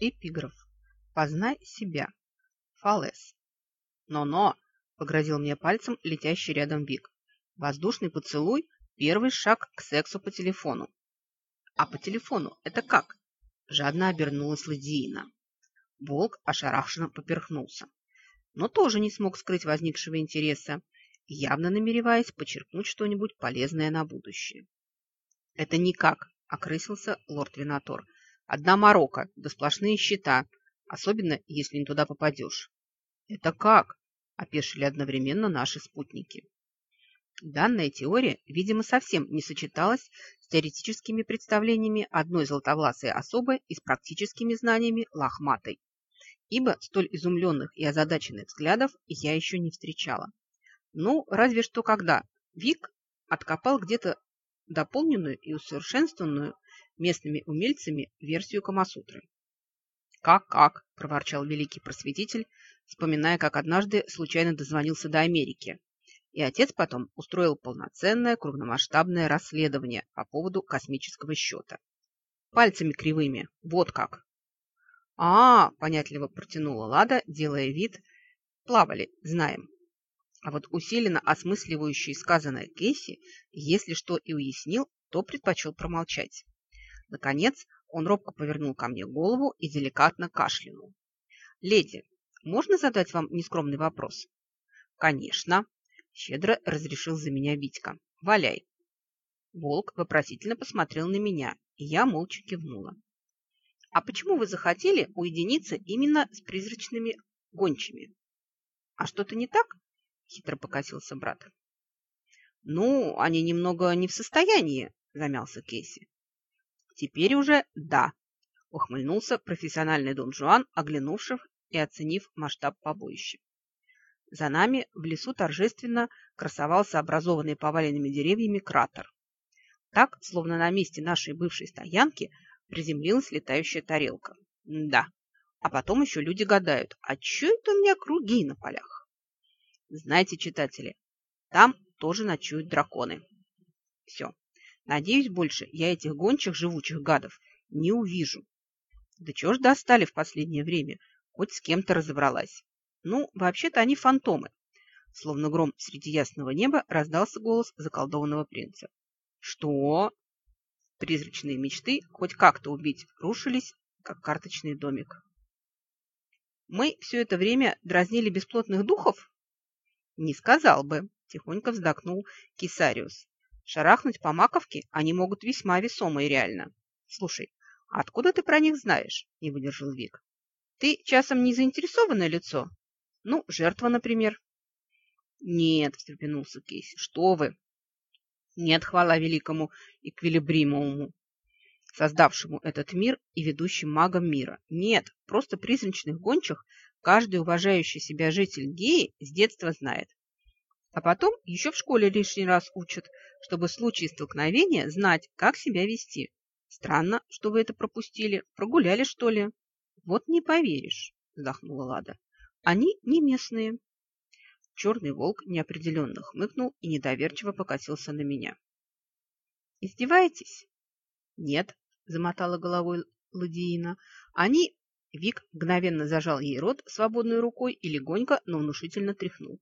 Эпиграф. Познай себя. Фалес. Но-но, погрозил мне пальцем летящий рядом Вик. Воздушный поцелуй – первый шаг к сексу по телефону. А по телефону это как? Жадно обернулась Ладиина. Волк ошарашенно поперхнулся, но тоже не смог скрыть возникшего интереса, явно намереваясь почерпнуть что-нибудь полезное на будущее. «Это никак», – окрысился лорд Винатор. «Одна морока, да сплошные щита, особенно если не туда попадешь». «Это как?» – опешили одновременно наши спутники. Данная теория, видимо, совсем не сочеталась с теоретическими представлениями одной золотовласой особы и с практическими знаниями лохматой, ибо столь изумленных и озадаченных взглядов я еще не встречала. Ну, разве что когда Вик откопал где-то дополненную и усовершенствованную местными умельцами версию Камасутры. «Как-как?» – проворчал великий просветитель, вспоминая, как однажды случайно дозвонился до Америки. И отец потом устроил полноценное крупномасштабное расследование по поводу космического счета. Пальцами кривыми, вот как. а, -а, -а понятливо протянула Лада, делая вид. «Плавали, знаем». А вот усиленно осмысливающий сказанное Кейси, если что и уяснил, то предпочел промолчать. Наконец, он робко повернул ко мне голову и деликатно кашлянул. «Леди, можно задать вам нескромный вопрос?» «Конечно», – щедро разрешил за меня Витька. «Валяй». Волк вопросительно посмотрел на меня, и я молча кивнула. «А почему вы захотели уединиться именно с призрачными гончими? А что-то не так?» хитро покосился брат. Ну, они немного не в состоянии, замялся Кейси. Теперь уже да, ухмыльнулся профессиональный Дон Жуан, оглянувшись и оценив масштаб побоища. За нами в лесу торжественно красовался образованный поваленными деревьями кратер. Так, словно на месте нашей бывшей стоянки, приземлилась летающая тарелка. Да, а потом еще люди гадают, а что это у меня круги на полях? Знаете, читатели, там тоже ночуют драконы. Все. Надеюсь, больше я этих гончих живучих гадов не увижу. Да чего ж достали в последнее время? Хоть с кем-то разобралась. Ну, вообще-то они фантомы. Словно гром среди ясного неба раздался голос заколдованного принца. Что? Призрачные мечты хоть как-то убить рушились, как карточный домик. Мы все это время дразнили бесплотных духов? «Не сказал бы», – тихонько вздохнул Кисариус. «Шарахнуть по маковке они могут весьма весомо и реально. Слушай, откуда ты про них знаешь?» – не выдержал Вик. «Ты часом не заинтересованное лицо? Ну, жертва, например». «Нет», – встрепенулся Кейси, – «что вы?» «Нет, хвала великому Эквилибримовому, создавшему этот мир и ведущим магом мира. Нет, просто призрачных гончих каждый уважающий себя житель геи с детства знает. А потом еще в школе лишний раз учат, чтобы в случае столкновения знать, как себя вести. Странно, что вы это пропустили. Прогуляли, что ли? Вот не поверишь, вздохнула Лада. Они не местные. Черный волк неопределенно хмыкнул и недоверчиво покатился на меня. «Издеваетесь?» «Нет», – замотала головой Ладиина. «Они Вик мгновенно зажал ей рот свободной рукой и легонько, но внушительно тряхнул.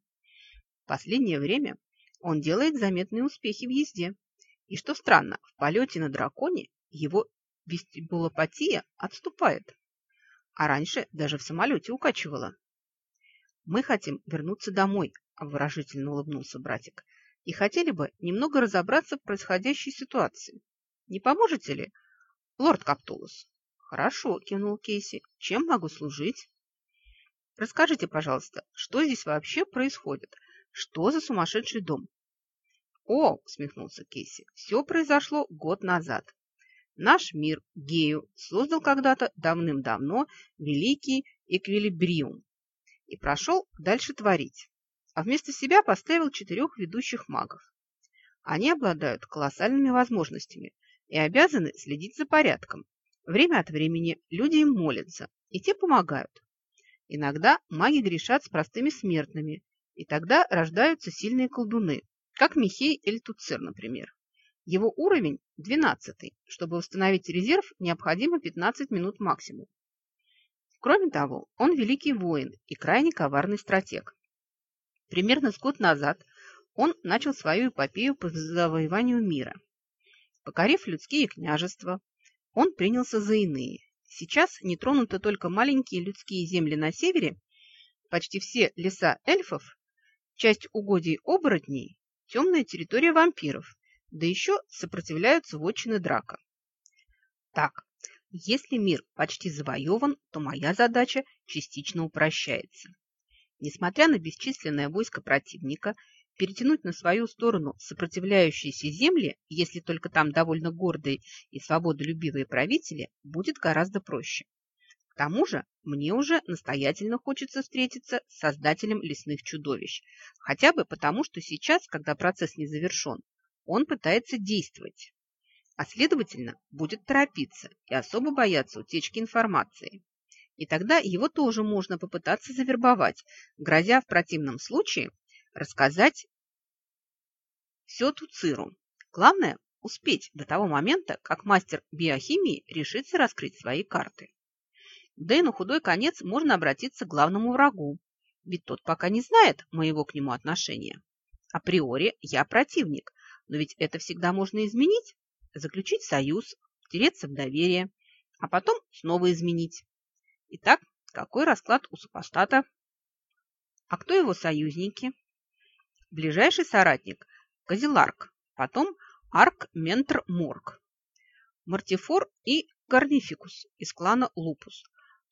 Последнее время он делает заметные успехи в езде. И что странно, в полете на драконе его вестибулопатия отступает. А раньше даже в самолете укачивала. «Мы хотим вернуться домой», – обворожительно улыбнулся братик, «и хотели бы немного разобраться в происходящей ситуации. Не поможете ли, лорд Каптулус?» «Хорошо», – кивнул Кейси. «Чем могу служить?» «Расскажите, пожалуйста, что здесь вообще происходит? Что за сумасшедший дом?» «О!» – усмехнулся Кейси. «Все произошло год назад. Наш мир, Гею, создал когда-то давным-давно великий Эквилибриум и прошел дальше творить, а вместо себя поставил четырех ведущих магов. Они обладают колоссальными возможностями и обязаны следить за порядком, Время от времени люди им молятся, и те помогают. Иногда маги грешат с простыми смертными, и тогда рождаются сильные колдуны, как Михей или Туцер, например. Его уровень 12. Чтобы восстановить резерв, необходимо 15 минут максимум. Кроме того, он великий воин и крайне коварный стратег. Примерно с год назад он начал свою эпопею по завоеванию мира. Покорив людские княжества, он принялся за иные. Сейчас не тронуты только маленькие людские земли на севере, почти все леса эльфов, часть угодий оборотней, темная территория вампиров, да еще сопротивляются вотчины драка. Так, если мир почти завоеван, то моя задача частично упрощается. Несмотря на бесчисленное войско противника, перетянуть на свою сторону сопротивляющиеся земли, если только там довольно гордые и свободолюбивые правители, будет гораздо проще. К тому же мне уже настоятельно хочется встретиться с создателем лесных чудовищ, хотя бы потому, что сейчас, когда процесс не завершен, он пытается действовать, а следовательно будет торопиться и особо бояться утечки информации. И тогда его тоже можно попытаться завербовать, грозя в противном случае рассказать все Туциру. Главное – успеть до того момента, как мастер биохимии решится раскрыть свои карты. Да и на худой конец можно обратиться к главному врагу, ведь тот пока не знает моего к нему отношения. Априори я противник, но ведь это всегда можно изменить, заключить союз, втереться в доверие, а потом снова изменить. Итак, какой расклад у супостата? А кто его союзники? Ближайший соратник – Козеларк, потом Арк-Ментр-Морг, Мартифор и Гарнификус из клана Лупус.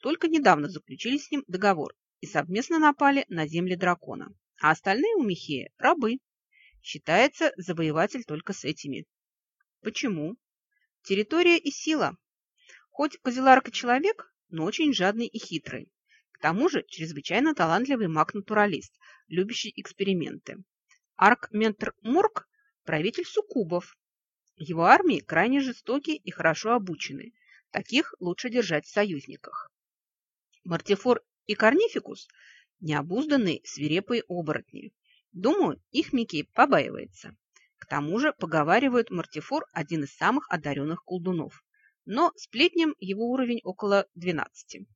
Только недавно заключили с ним договор и совместно напали на земли дракона. А остальные у Михея – рабы. Считается завоеватель только с этими. Почему? Территория и сила. Хоть Козеларк и человек, но очень жадный и хитрый. К тому же чрезвычайно талантливый маг-натуралист, любящий эксперименты. Арк-ментр Морг – правитель суккубов. Его армии крайне жестокие и хорошо обучены. Таких лучше держать в союзниках. Мартифор и Корнификус – необузданные свирепые оборотни. Думаю, их Микей побаивается. К тому же, поговаривают, Мартифор – один из самых одаренных колдунов но сплетням его уровень около 12.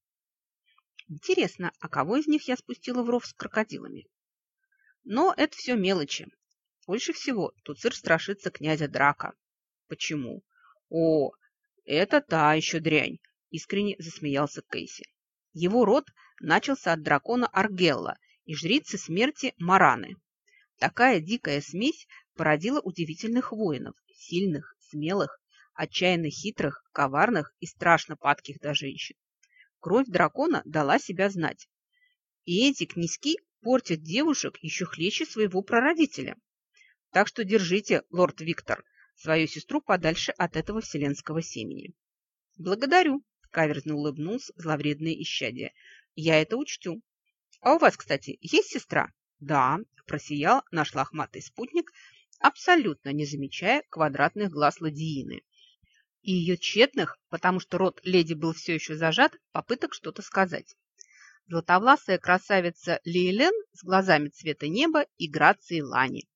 Интересно, а кого из них я спустила в ров с крокодилами? Но это все мелочи. Больше всего Туцир страшится князя Драка. Почему? О, это та еще дрянь, искренне засмеялся Кейси. Его род начался от дракона Аргелла и жрицы смерти Мараны. Такая дикая смесь породила удивительных воинов, сильных, смелых отчаянно хитрых, коварных и страшно падких до женщин. Кровь дракона дала себя знать. И эти князьки портят девушек еще хлеще своего прародителя. Так что держите, лорд Виктор, свою сестру подальше от этого вселенского семени. Благодарю, каверзно улыбнулся зловредное исчадие. Я это учту. А у вас, кстати, есть сестра? Да, просиял наш лохматый спутник, абсолютно не замечая квадратных глаз ладиины и ее тщетных, потому что рот леди был все еще зажат, попыток что-то сказать. Златовласая красавица Лейлен с глазами цвета неба и грацией лани.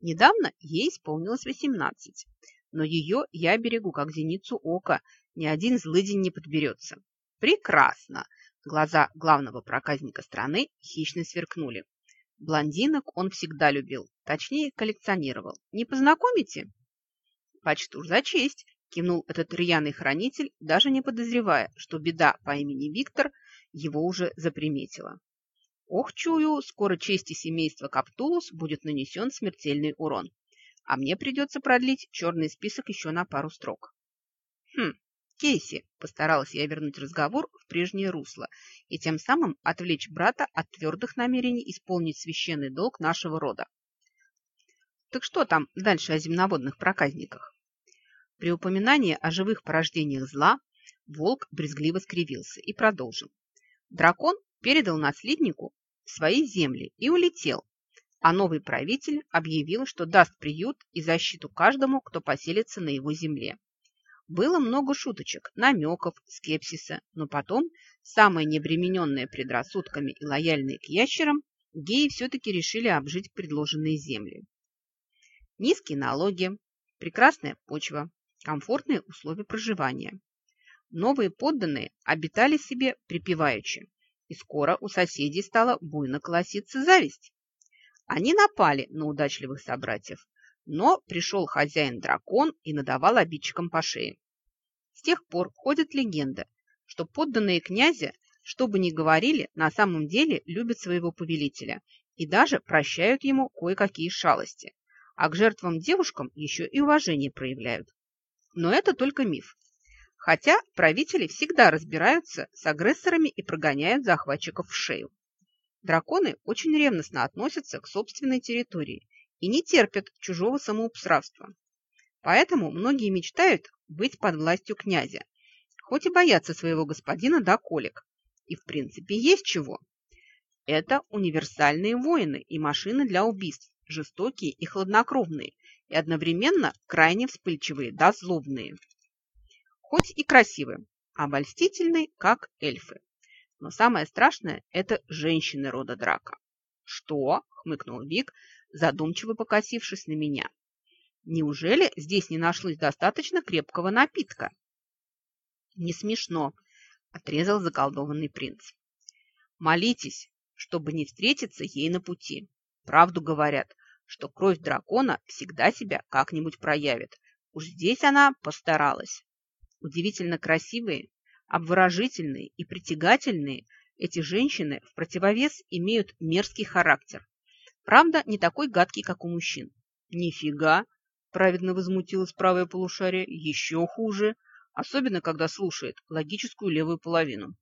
Недавно ей исполнилось 18, но ее я берегу как зеницу ока, ни один злыдень не подберется. Прекрасно! Глаза главного проказника страны хищно сверкнули. Блондинок он всегда любил, точнее коллекционировал. Не познакомите? Почту за честь, Кивнул этот рьяный хранитель, даже не подозревая, что беда по имени Виктор его уже заприметила. Ох, чую, скоро чести семейства Каптулус будет нанесен смертельный урон. А мне придется продлить черный список еще на пару строк. Хм, Кейси, постаралась я вернуть разговор в прежнее русло и тем самым отвлечь брата от твердых намерений исполнить священный долг нашего рода. Так что там дальше о земноводных проказниках? При упоминании о живых порождениях зла волк брезгливо скривился и продолжил. Дракон передал наследнику свои земли и улетел, а новый правитель объявил, что даст приют и защиту каждому, кто поселится на его земле. Было много шуточек, намеков, скепсиса, но потом, самые необремененные предрассудками и лояльные к ящерам, геи все-таки решили обжить предложенные земли. Низкие налоги, прекрасная почва, комфортные условия проживания. новые подданные обитали себе припеваючи, и скоро у соседей стала буйно колоситься зависть. Они напали на удачливых собратьев, но пришел хозяин-дракон и надавал обидчикам по шее. С тех пор ходит легенда, что подданные князя, что бы ни говорили, на самом деле любят своего повелителя и даже прощают ему кое-какие шалости, а к жертвам девушкам еще и уважение проявляют. Но это только миф. Хотя правители всегда разбираются с агрессорами и прогоняют захватчиков в шею. Драконы очень ревностно относятся к собственной территории и не терпят чужого самоуправства. Поэтому многие мечтают быть под властью князя, хоть и боятся своего господина до колик. И в принципе есть чего. Это универсальные воины и машины для убийств, жестокие и хладнокровные, и одновременно крайне вспыльчивые да злобные. Хоть и красивые, обольстительные, как эльфы. Но самое страшное – это женщины рода драка. «Что?» – хмыкнул Вик, задумчиво покосившись на меня. «Неужели здесь не нашлось достаточно крепкого напитка?» «Не смешно», – отрезал заколдованный принц. «Молитесь, чтобы не встретиться ей на пути. Правду говорят, что кровь дракона всегда себя как-нибудь проявит. Уж здесь она постаралась. Удивительно красивые, обворожительные и притягательные эти женщины в противовес имеют мерзкий характер. Правда, не такой гадкий, как у мужчин. Нифига! Праведно возмутилась правое полушарие. Еще хуже. Особенно, когда слушает логическую левую половину.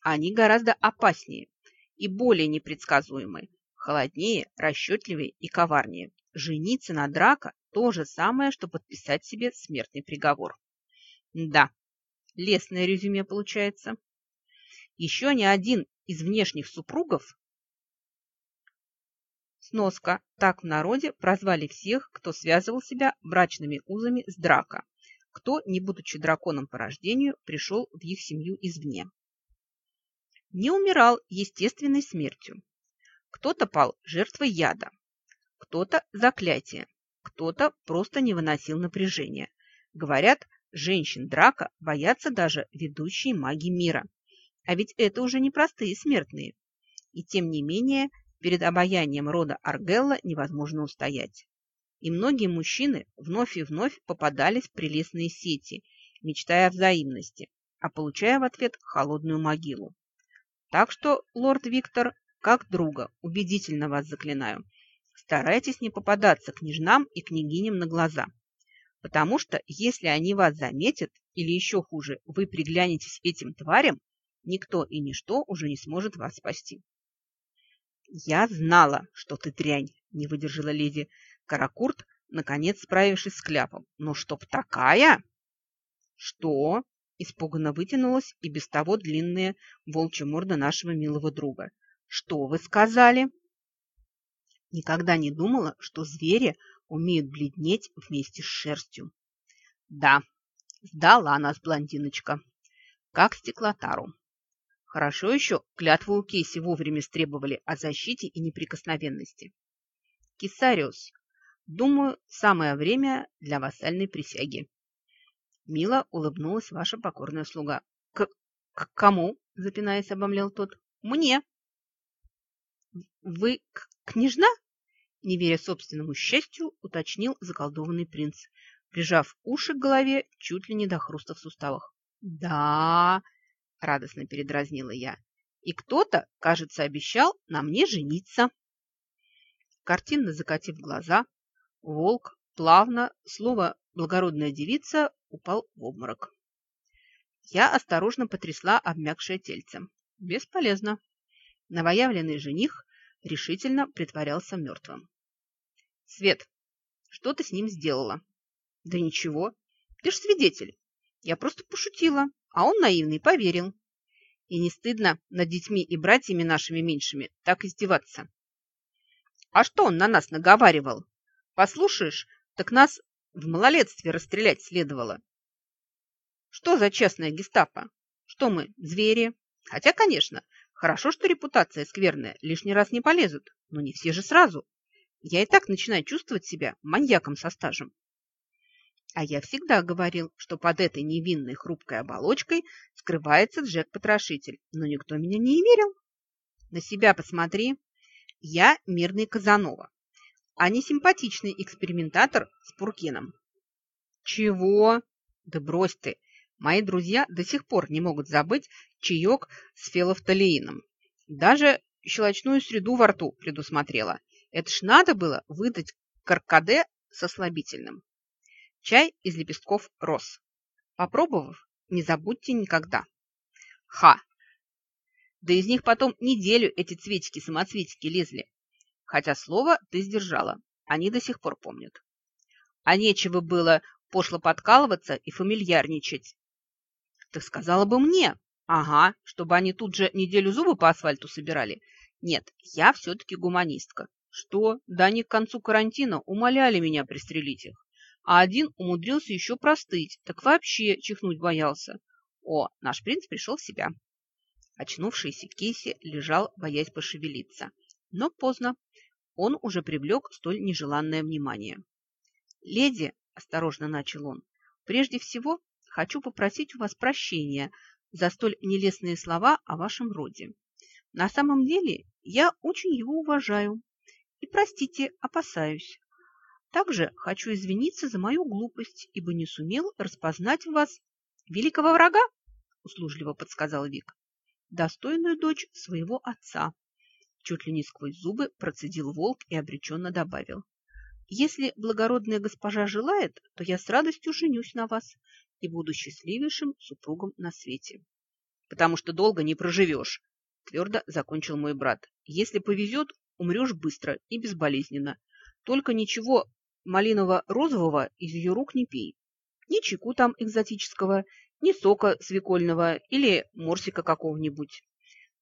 Они гораздо опаснее и более непредсказуемы, холоднее, расчетливее и коварнее. Жениться на драка – то же самое, что подписать себе смертный приговор. Да, лесное резюме получается. Еще ни один из внешних супругов Сноска. Так в народе прозвали всех, кто связывал себя брачными узами с драка, кто, не будучи драконом по рождению, пришел в их семью извне. Не умирал естественной смертью. Кто-то пал жертвой яда, кто-то заклятие, кто-то просто не выносил напряжения. Говорят, женщин драка боятся даже ведущие маги мира. А ведь это уже не простые смертные. И тем не менее, перед обаянием рода Аргелла невозможно устоять. И многие мужчины вновь и вновь попадались в прелестные сети, мечтая о взаимности, а получая в ответ холодную могилу. Так что, лорд Виктор, как друга, убедительно вас заклинаю, старайтесь не попадаться княжнам и княгиням на глаза. Потому что, если они вас заметят, или еще хуже, вы приглянетесь этим тварям, никто и ничто уже не сможет вас спасти. «Я знала, что ты дрянь», – не выдержала леди Каракурт, наконец справившись с кляпом. «Но чтоб такая?» «Что?» – испуганно вытянулась и без того длинная волчья морда нашего милого друга. «Что вы сказали?» Никогда не думала, что звери умеют бледнеть вместе с шерстью. Да, сдала нас блондиночка, как стеклотару. Хорошо еще клятву у Кейси вовремя стребовали о защите и неприкосновенности. Кисариус, думаю, самое время для вассальной присяги. Мило улыбнулась ваша покорная слуга. К, к кому? Запинаясь, обомлел тот. Мне. Вы княжна? Не веря собственному счастью, уточнил заколдованный принц, прижав уши к голове чуть ли не до хруста в суставах. Да, – радостно передразнила я. «И кто-то, кажется, обещал на мне жениться». Картинно закатив глаза, волк плавно, слово «благородная девица» упал в обморок. Я осторожно потрясла обмякшее тельце. Бесполезно. Новоявленный жених решительно притворялся мертвым. «Свет, что ты с ним сделала?» «Да ничего. Ты ж свидетель. Я просто пошутила. А он наивный поверил. И не стыдно над детьми и братьями нашими меньшими так издеваться. А что он на нас наговаривал? Послушаешь, так нас в малолетстве расстрелять следовало. Что за честная гестапо? Что мы, звери? Хотя, конечно, хорошо, что репутация скверная, лишний раз не полезут, но не все же сразу. Я и так начинаю чувствовать себя маньяком со стажем. А я всегда говорил, что под этой невинной хрупкой оболочкой скрывается Джек-потрошитель, но никто меня не верил. На себя посмотри. Я мирный Казанова, а не симпатичный экспериментатор с Пуркином. Чего? Да брось ты. Мои друзья до сих пор не могут забыть чаек с фелофталеином. Даже щелочную среду во рту предусмотрела. Это ж надо было выдать каркаде со слабительным. Чай из лепестков роз. Попробовав, не забудьте никогда. Ха! Да из них потом неделю эти цветики-самоцветики лезли. Хотя слово ты сдержала, они до сих пор помнят. А нечего было пошло подкалываться и фамильярничать. Так сказала бы мне. Ага, чтобы они тут же неделю зубы по асфальту собирали. Нет, я все-таки гуманистка. Что? Да они к концу карантина умоляли меня пристрелить их. А один умудрился еще простыть, так вообще чихнуть боялся. О, наш принц пришел в себя. Очнувшийся Кейси лежал, боясь пошевелиться. Но поздно. Он уже привлек столь нежеланное внимание. «Леди», – осторожно начал он, – «прежде всего хочу попросить у вас прощения за столь нелестные слова о вашем роде. На самом деле я очень его уважаю и, простите, опасаюсь. Также хочу извиниться за мою глупость, ибо не сумел распознать в вас великого врага, услужливо подсказал Вик достойную дочь своего отца. Чуть ли не сквозь зубы процедил волк и обреченно добавил. Если благородная госпожа желает, то я с радостью женюсь на вас и буду счастливейшим супругом на свете. Потому что долго не проживешь, твердо закончил мой брат. Если повезет, умрешь быстро и безболезненно. Только ничего малиново-розового из ее рук не пей. Ни чайку там экзотического, ни сока свекольного или морсика какого-нибудь.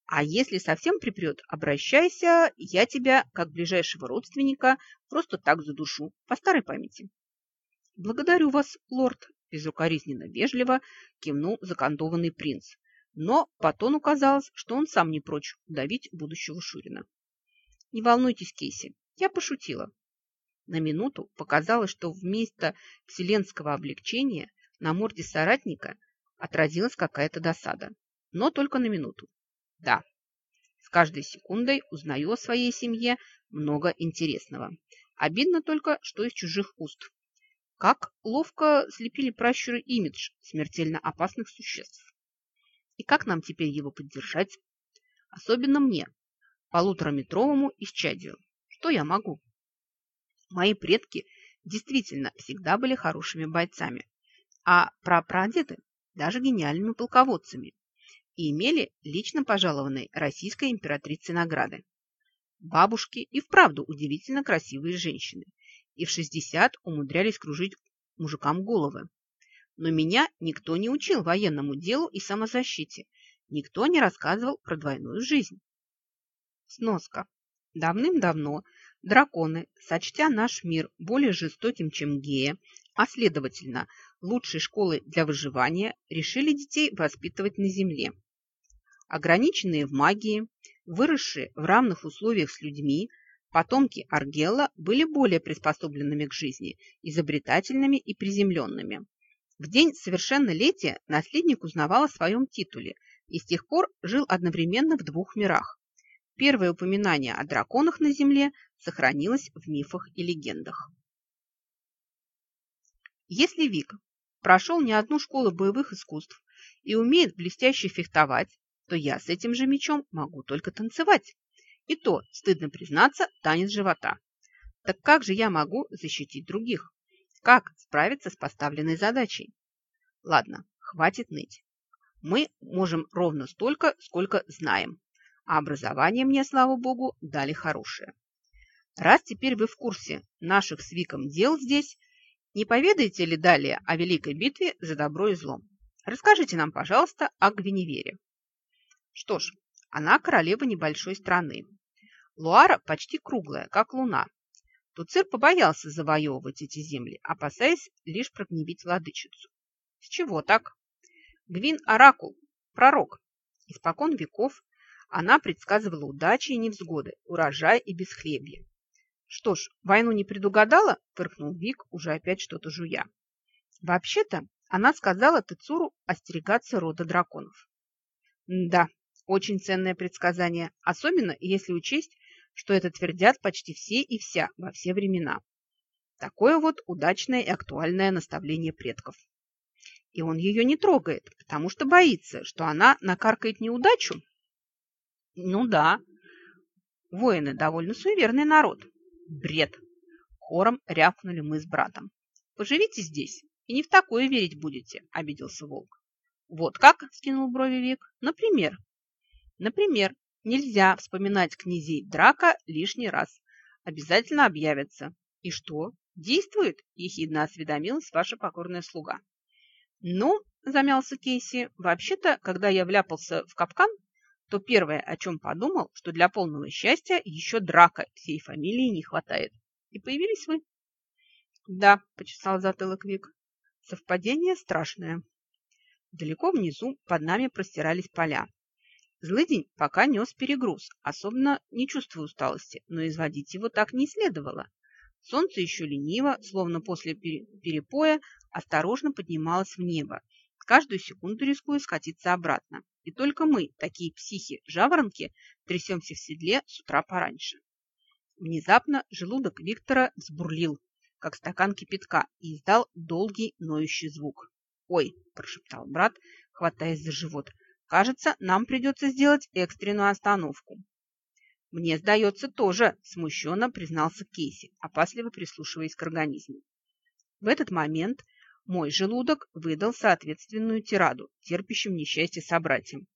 А если совсем припрет, обращайся, я тебя, как ближайшего родственника, просто так задушу, по старой памяти. Благодарю вас, лорд, безукоризненно вежливо кивнул закантованный принц. Но по тону казалось, что он сам не прочь удавить будущего Шурина. Не волнуйтесь, Кейси, я пошутила. На минуту показалось, что вместо вселенского облегчения на морде соратника отразилась какая-то досада. Но только на минуту. Да, с каждой секундой узнаю о своей семье много интересного. Обидно только, что из чужих уст. Как ловко слепили пращуры имидж смертельно опасных существ. И как нам теперь его поддержать? Особенно мне, полутораметровому исчадию. Что я могу? Мои предки действительно всегда были хорошими бойцами, а прапрадеды даже гениальными полководцами, и имели лично пожалованные российской императрице награды. Бабушки и вправду удивительно красивые женщины, и в 60 умудрялись кружить мужикам головы. Но меня никто не учил военному делу и самозащите, никто не рассказывал про двойную жизнь. Сноска. Давным-давно драконы, сочтя наш мир более жестоким, чем гея, а следовательно, лучшей школой для выживания, решили детей воспитывать на Земле. Ограниченные в магии, выросшие в равных условиях с людьми, потомки Аргелла были более приспособленными к жизни, изобретательными и приземленными. В день совершеннолетия наследник узнавал о своем титуле и с тех пор жил одновременно в двух мирах. Первое упоминание о драконах на Земле сохранилось в мифах и легендах. Если Вик прошел не одну школу боевых искусств и умеет блестяще фехтовать, то я с этим же мечом могу только танцевать. И то, стыдно признаться, танец живота. Так как же я могу защитить других? Как справиться с поставленной задачей? Ладно, хватит ныть. Мы можем ровно столько, сколько знаем. А образование мне, слава богу, дали хорошее. Раз теперь вы в курсе наших с Виком дел здесь, не поведаете ли далее о великой битве за добро и зло? Расскажите нам, пожалуйста, о Гвиневере. Что ж, она королева небольшой страны. Луара почти круглая, как луна. Туцир побоялся завоевывать эти земли, опасаясь лишь прогневить владычицу. С чего так? Гвин – оракул, пророк. Испокон веков она предсказывала удачи и невзгоды, урожай и бесхлебье. Что ж, войну не предугадала, фыркнул Вик, уже опять что-то жуя. Вообще-то, она сказала Тецуру остерегаться рода драконов. Да, очень ценное предсказание, особенно если учесть, что это твердят почти все и вся во все времена. Такое вот удачное и актуальное наставление предков. И он ее не трогает, потому что боится, что она накаркает неудачу. Ну да, воины довольно суеверный народ. Бред. Хором рявкнули мы с братом. Поживите здесь, и не в такое верить будете, обиделся волк. Вот как, скинул брови Вик. Например. Например, нельзя вспоминать князей Драка лишний раз. Обязательно объявятся. И что? Действует? Ехидно осведомилась ваша покорная слуга. Ну, замялся Кейси, вообще-то, когда я вляпался в капкан, то первое, о чем подумал, что для полного счастья еще драка всей фамилии не хватает. И появились вы. Да, почесал затылок Вик. Совпадение страшное. Далеко внизу под нами простирались поля. Злыдень пока нес перегруз, особенно не чувствуя усталости, но изводить его так не следовало. Солнце еще лениво, словно после перепоя, осторожно поднималось в небо, каждую секунду рискуя скатиться обратно. И только мы, такие психи-жаворонки, трясемся в седле с утра пораньше. Внезапно желудок Виктора взбурлил, как стакан кипятка, и издал долгий ноющий звук. «Ой!» – прошептал брат, хватаясь за живот. «Кажется, нам придется сделать экстренную остановку». «Мне сдается тоже», – смущенно признался Кейси, опасливо прислушиваясь к организму. В этот момент мой желудок выдал соответственную тираду, терпящим несчастье собратьям.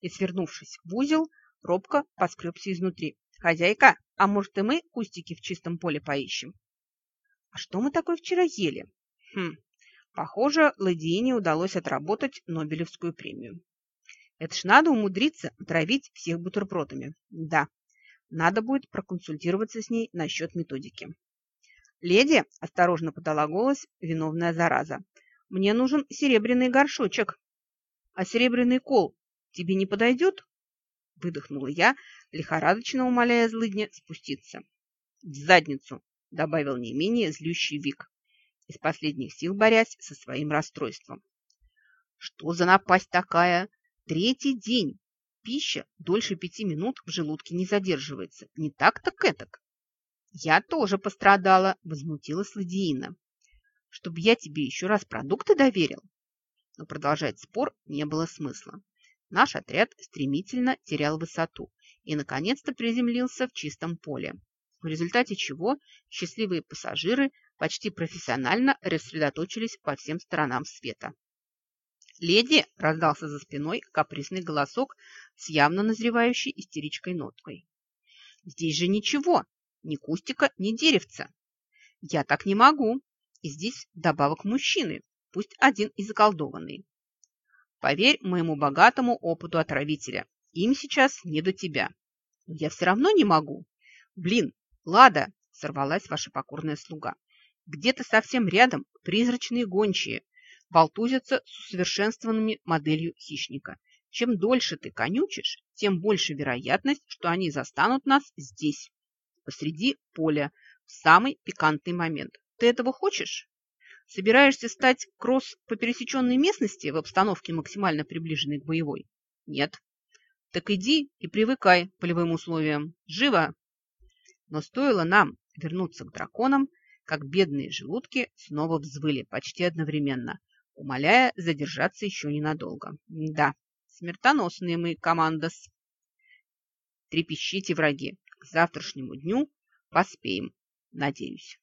И, свернувшись в узел, робко поскребся изнутри. «Хозяйка, а может и мы кустики в чистом поле поищем?» «А что мы такое вчера ели?» «Хм, похоже, Ладиине удалось отработать Нобелевскую премию. Это ж надо умудриться отравить всех бутербродами. Да, надо будет проконсультироваться с ней насчет методики. «Леди!» – осторожно подала голос виновная зараза. «Мне нужен серебряный горшочек». «А серебряный кол тебе не подойдет?» Выдохнула я, лихорадочно умоляя злыдня спуститься. «В задницу!» – добавил не менее злющий Вик, из последних сил борясь со своим расстройством. «Что за напасть такая? Третий день! Пища дольше пяти минут в желудке не задерживается. Не так так этак. Я тоже пострадала, возмутилась Ладиина. Чтобы я тебе еще раз продукты доверил? Но продолжать спор не было смысла. Наш отряд стремительно терял высоту и, наконец-то, приземлился в чистом поле, в результате чего счастливые пассажиры почти профессионально рассредоточились по всем сторонам света. «Леди!» – раздался за спиной капризный голосок с явно назревающей истеричкой ноткой. «Здесь же ничего! Ни кустика, ни деревца! Я так не могу! И здесь добавок мужчины, пусть один и заколдованный. Поверь моему богатому опыту отравителя, им сейчас не до тебя. Но я все равно не могу. Блин, Лада!» – сорвалась ваша покорная слуга. «Где-то совсем рядом призрачные гончие – болтузятся с усовершенствованными моделью хищника. Чем дольше ты конючишь, тем больше вероятность, что они застанут нас здесь, посреди поля, в самый пикантный момент. Ты этого хочешь? Собираешься стать кросс по пересеченной местности в обстановке, максимально приближенной к боевой? Нет. Так иди и привыкай к полевым условиям. Живо! Но стоило нам вернуться к драконам, как бедные желудки снова взвыли почти одновременно, умоляя задержаться еще ненадолго. Да, смертоносные мы, командос. Трепещите, враги. Завтрашнему дню поспеем, надеюсь.